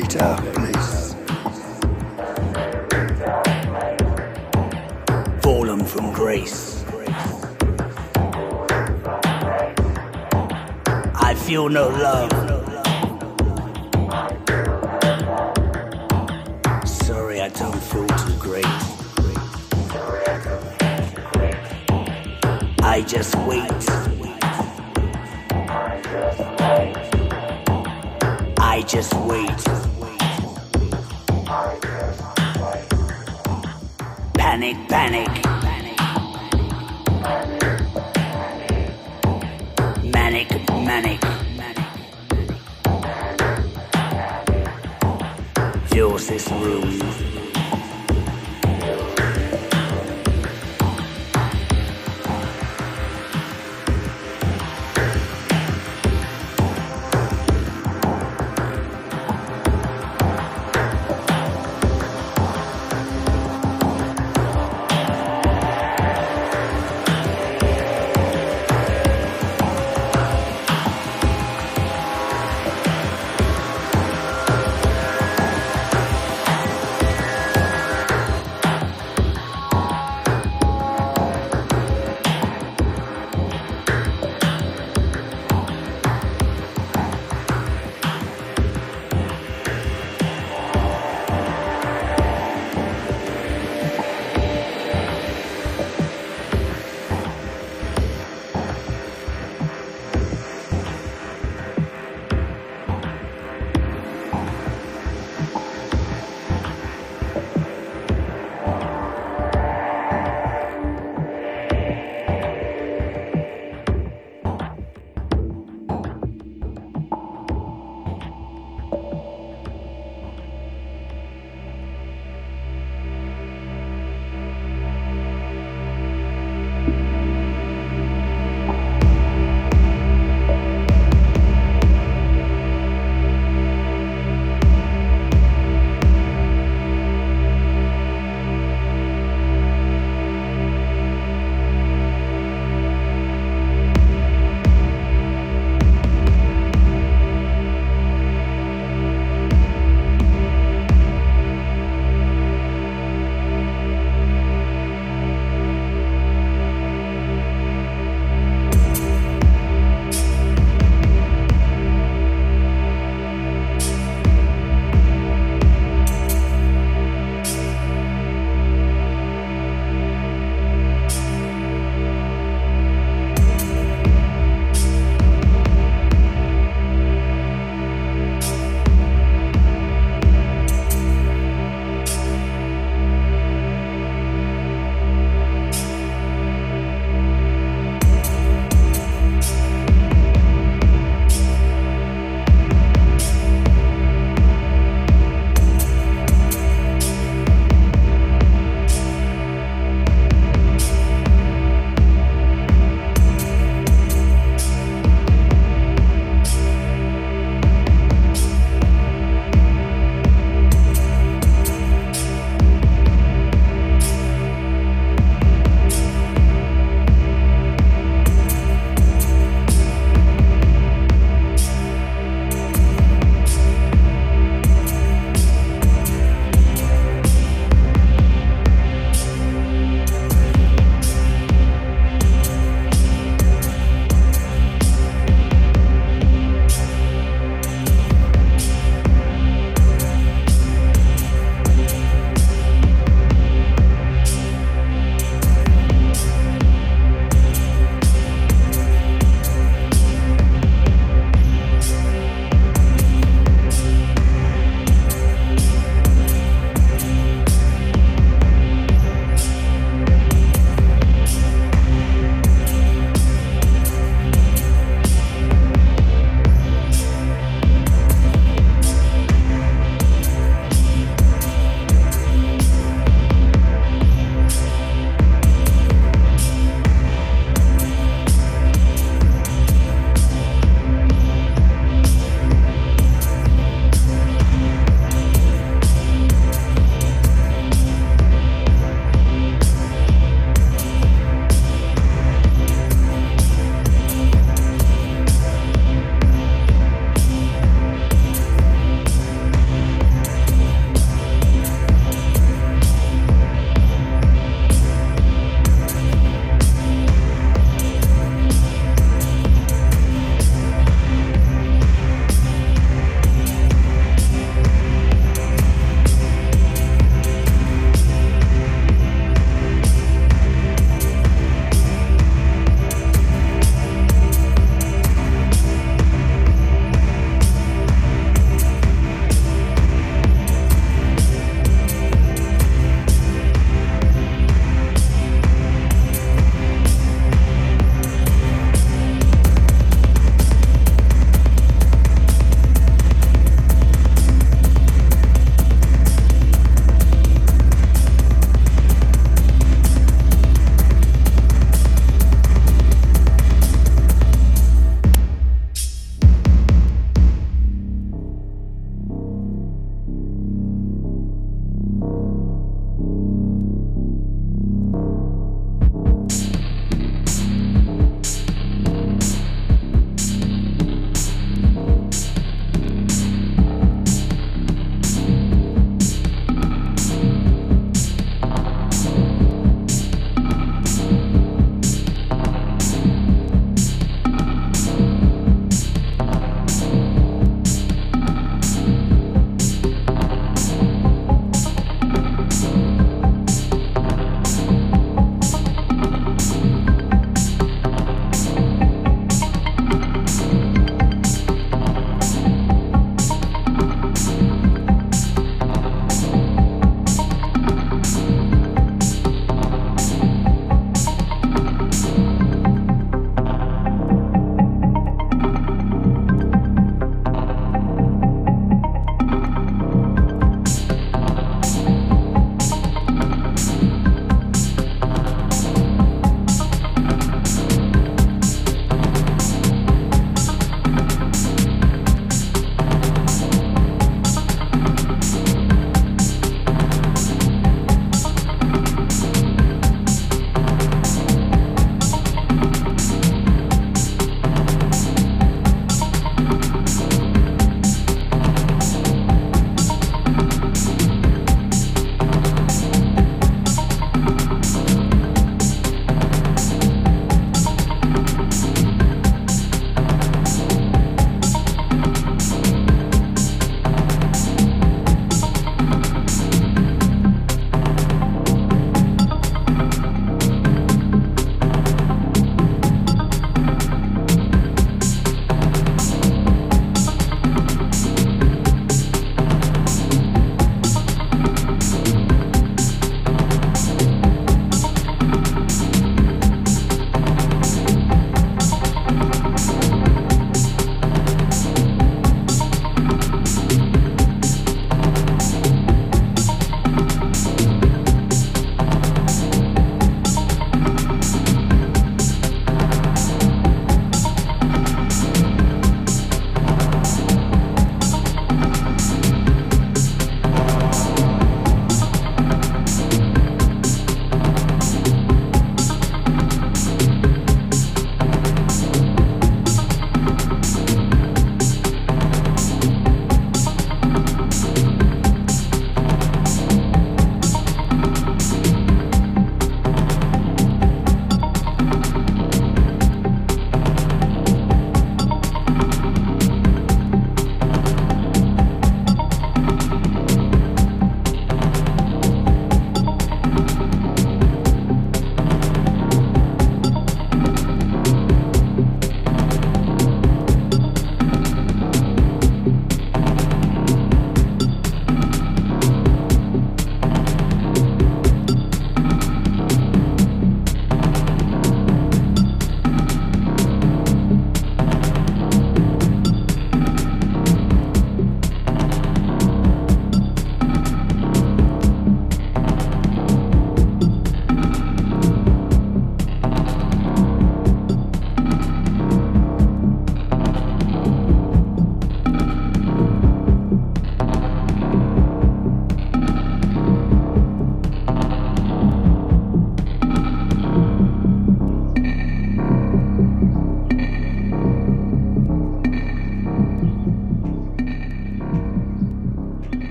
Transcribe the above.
very place. Fallen from grace. I feel no love.